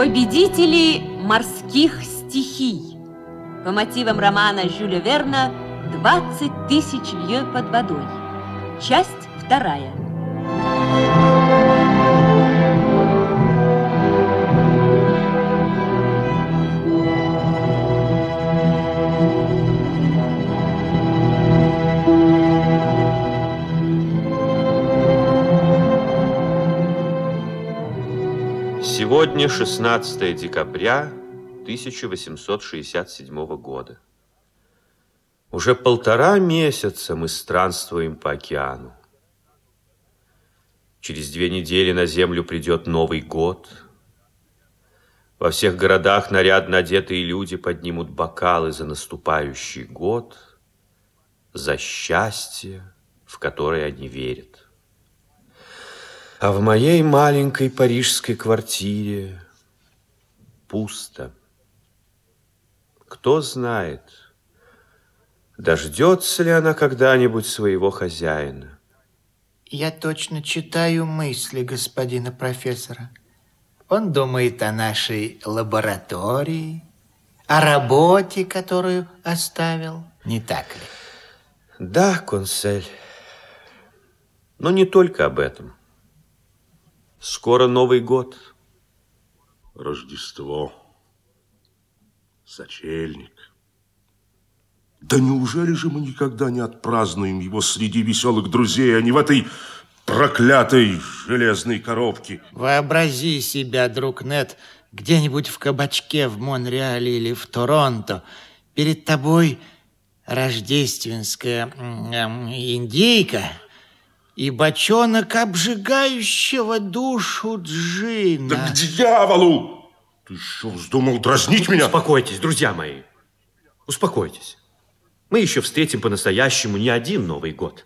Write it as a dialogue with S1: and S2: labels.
S1: Победители морских стихий. По мотивам романа Жюля Верна «20 тысяч лье под водой». Часть вторая.
S2: Сегодня 16 декабря 1867 года. Уже полтора месяца мы странствуем по океану. Через две недели на землю придет Новый год. Во всех городах нарядно одетые люди поднимут бокалы за наступающий год, за счастье, в которое они верят. А в моей маленькой парижской квартире пусто. Кто знает, дождется ли она когда-нибудь своего хозяина.
S3: Я точно читаю мысли господина профессора. Он думает о нашей лаборатории, о работе, которую оставил, не так ли?
S2: Да, консель, но не только об этом. Скоро Новый год.
S4: Рождество. Сочельник. Да неужели же мы никогда не отпразднуем его среди веселых друзей, а не в этой проклятой железной коробке?
S3: Вообрази себя, друг Нет, где-нибудь в кабачке в Монреале или в Торонто. Перед тобой рождественская индейка – и бочонок обжигающего душу джина.
S4: Да к дьяволу! Ты еще вздумал дразнить меня?
S2: Успокойтесь, друзья мои. Успокойтесь. Мы еще встретим по-настоящему не один Новый год.